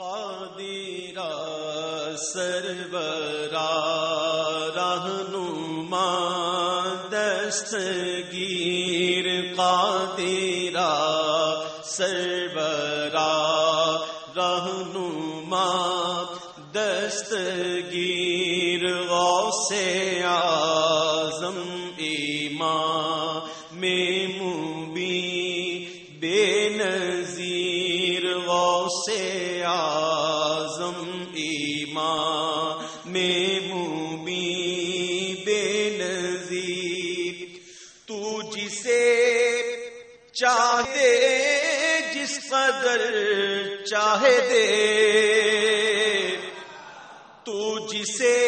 قادرا سربرا رہنما دستگیر قادرا سربرا رہنما دستگیر غوث اعظم ایمان میں مبین بے چاہے جس قدر چاہے دے تو جسے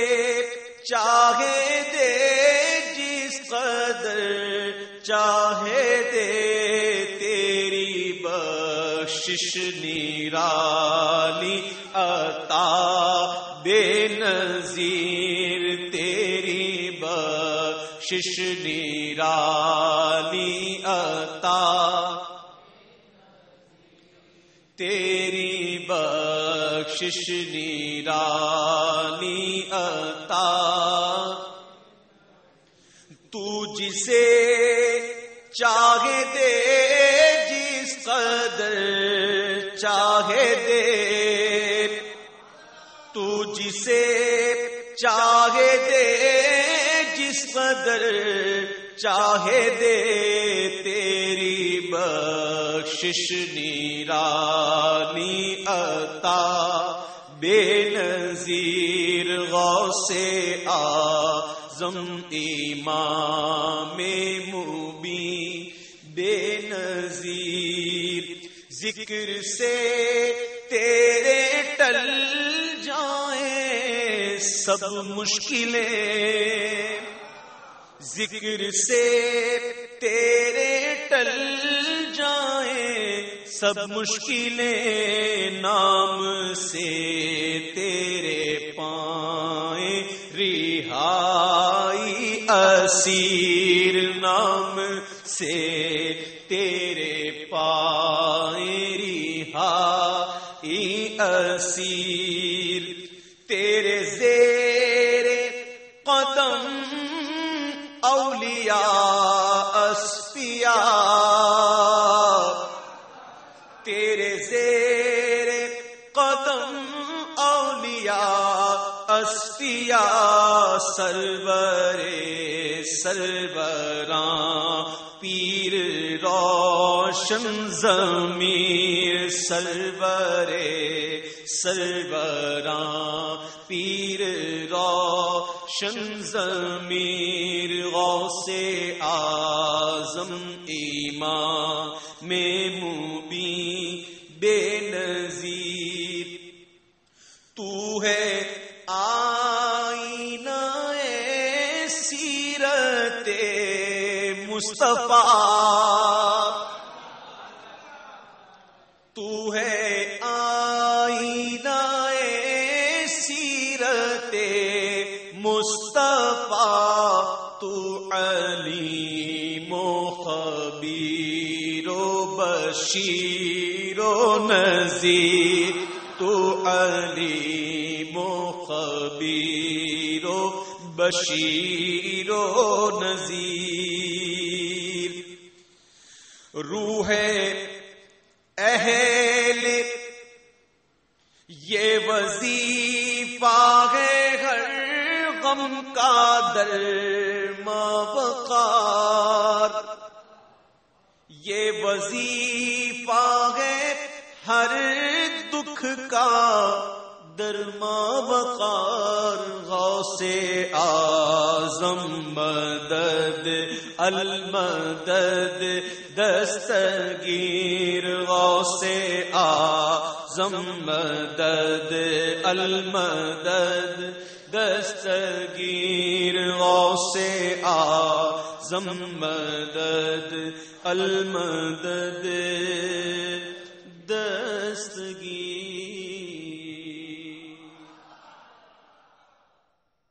چاہے دے جس قدر چاہے دے تیری بخشش نیرالی عطا بے نظیر تیری بخشش نیرالی تیری بخشش نیرالی عطا۔ تو جسے چاہے دے، جس قدر چاہے دے۔ تو جسے چاہے دے، جس قدر چاہے دے۔ تیری بخشش نیرانی عطا بے نظیر غوث آزم امام مبی بے نظیر ذکر سے تیرے ٹل جائیں سب مشکلیں ذکر سے تیرے ٹل جائیں سب مشکلیں نام سے تیرے پائیں رہائی اسیر نام سے تیرے پائیں رہائی اسیر تیرے زیر قدم اولیاء اسپیاء سرور سربراں پیر روشن ضمیر، سرور سربراں پیر روشن ضمیر، غوث آزم ایمان میں سیرت مصطفیٰ۔ تو ہے آئینہ سیرت مصطفیٰ۔ تو علی خبیر و بشیر و نذیر۔ تو علی خبیر بشیر و نذیر۔ روح اہل، یہ وظیفہ ہے ہر غم کا در وقار یہ وظیفہ ہے ہر دکھ کا درما وقار غوث آزم مدد، المدد، دستگیر، غوث آزم مدد، المدد، دستگیر، غوث آزم مدد، المدد